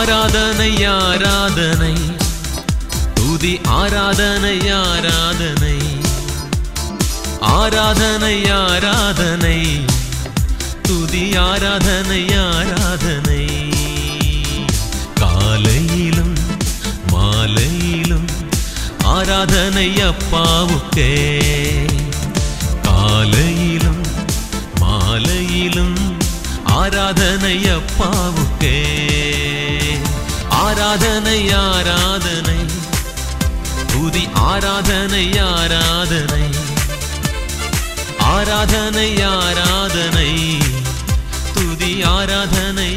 ஆராதனை ஆராதனை. துதி ஆராதனை ஆராதனை. ஆராதனை ஆராதனை. துதி ஆராதனை ஆராதனை. காலையிலும் மாலையிலும் ஆராதனை அப்பாவுக்கே. காலையிலும் மாலையிலும் ஆராதனை அப்பாவுக்கே. ஆராதனை ஆராதனை துதி ஆராதனை ஆராதனை ஆராதனை ஆராதனை துதி ஆராதனை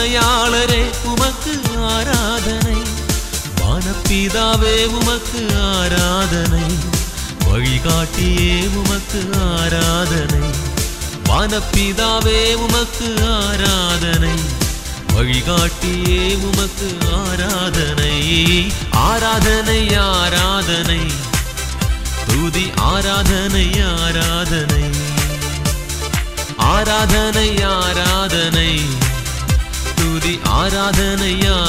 துணையாளரே உமக்கு ஆராதனை. வானப்பிதாவே உமக்கு ஆராதனை. வழிகாட்டியே உமக்கு ஆராதனை. வானப்பிதாவே உமக்கு ஆராதனை. வழிகாட்டியே உமக்கு ஆராதனை. ஆராதனை ஆராதனை. தூதி ஆராதனை ஆராதனை. ஆராதனை ஆராதனை. துதி ஆராதனையா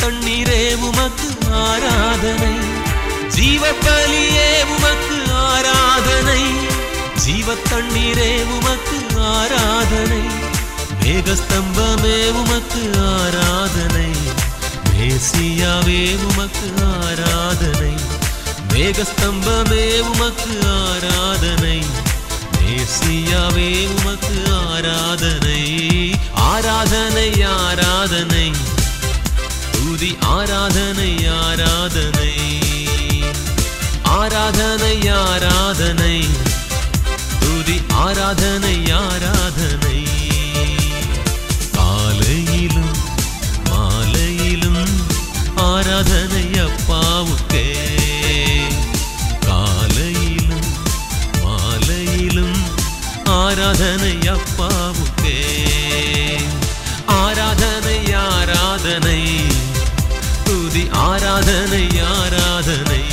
தண்ணீரே உமக்கு ஆராதனை. ஜீவ பலியே உமக்கு ஆராதனை. ஜீவ தண்ணீரே உமக்கு ஆராதனை. மேகஸ்தம்பமே உமக்கு ஆராதனை. மேசியாவே உமக்கு ஆராதனை. மேகஸ்தம்பமே உமக்கு ஆராதனை. மேசியாவே உமக்கு துதி ஆராதனை ஆராதனை. ஆராதனை ஆராதனை. துதி ஆராதனை ஆராதனை. காலையிலும் மாலையிலும் ஆராதனை அப்பாவுக்கே. காலையிலும் மாலையிலும் ஆராதனை அப்பா ஆராதனை ஆராதனை.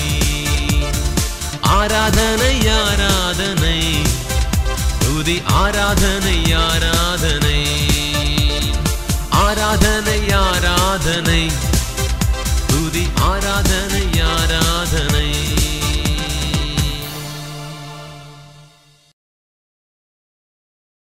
ஆராதனை ஆராதனை. துதி ஆராதனை ஆராதனை. ஆராதனை ஆராதனை. துதி ஆராதனை